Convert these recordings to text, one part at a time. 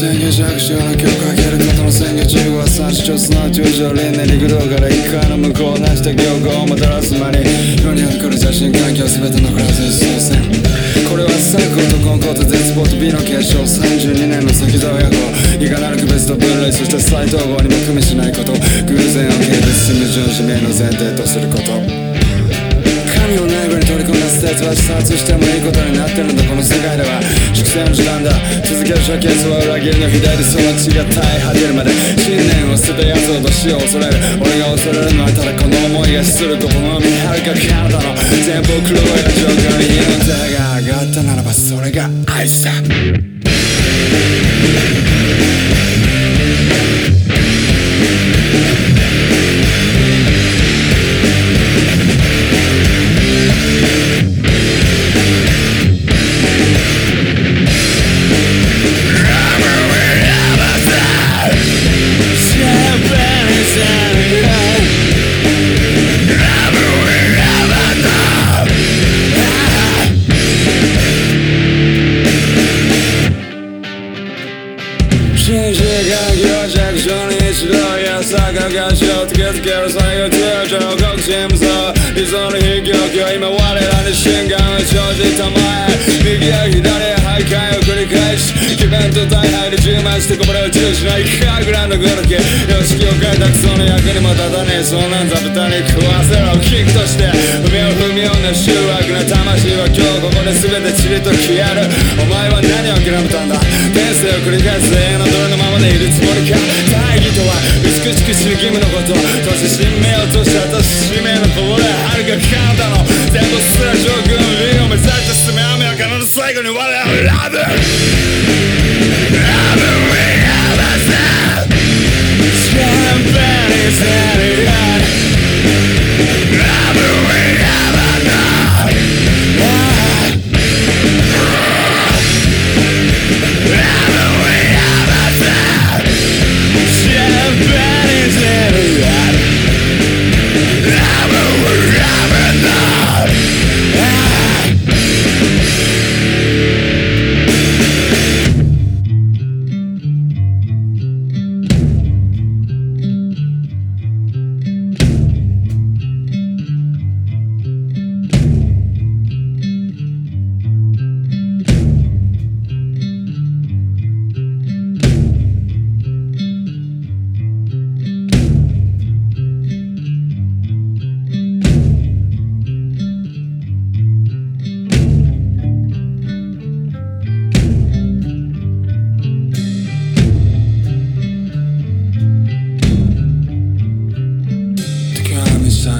予定下弱小の曲かけることの宣言15は三視聴すなわち宇宙輪廻陸道から一回の向こうなした行をもたらす間に世にある来る写真環境全てのクラスに操線これはサークルとコンコート絶望と美の結晶32年の先沢夜行いかなる区別と分類そして再統合にも組みしないこと偶然を軽蔑す矛盾指名の前提とすること神を内部に取り込んだステーツは自殺してもいいことになってる。んだこの世界では粛清の時間だ続ける。処刑は裏切りの左その血が耐え果てる。まで信念を捨てた奴ほど死を恐れる。俺が恐れる。のはただこの思いがするこの身はる。か彼方の前方黒い状況に命が上がったならばそれが愛さや坂がしを突きつける最後通常国心無双理想の非狂気は今我らに心眼を生じたまえ右や左へ徘徊を繰り返し気分と大敗で充満してこぼれ落ちるしない神楽のごとき様式を変えたクソの役にも立たねえそうなんざ豚に食わせろキックとして踏みを踏みような醜悪な魂は今日ここで全て散りと消えるお前は何を諦めたんだ転生を繰り返す永遠の奴隷のままでいるつもりか大義とは美しく死ぬ義務のこと。そして新名を通した私使命のこぼれはるか彼方の。全部すら上空のリンを目指して進め雨は必ず最後に我らを選ぶ Ever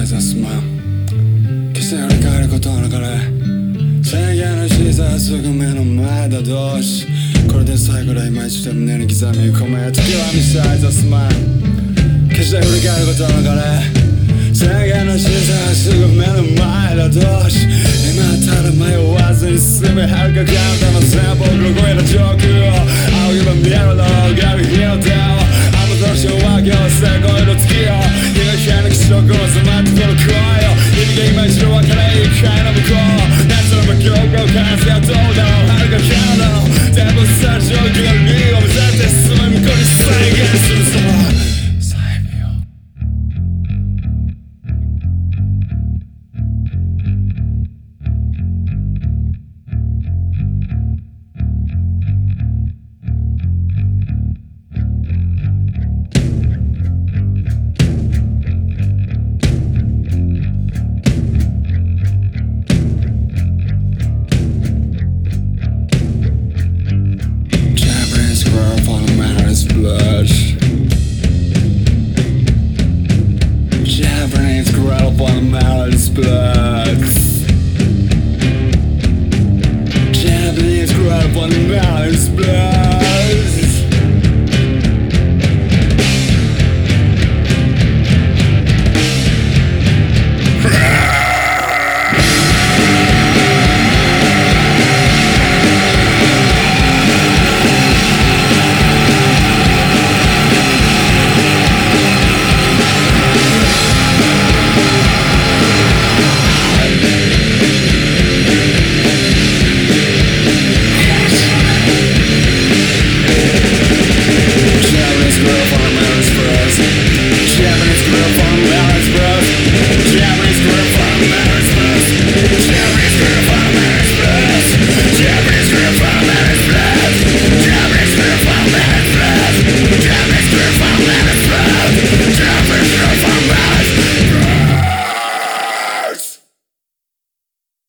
は満ちたいざすまん決して振り返ることなかれ。制限の小さすぐ目の前だどうしこれで最後だ今一度胸に刻み込め時は満ちたいざすまん決して振り返ることなかれ。制限の小さすぐ目の前だどうし今ただ迷わずに進めはるか彼方の前方黒いの上空を仰げば見えるのがる日の手をあの年を分け合わ splats. Japanese grub on the balance splats.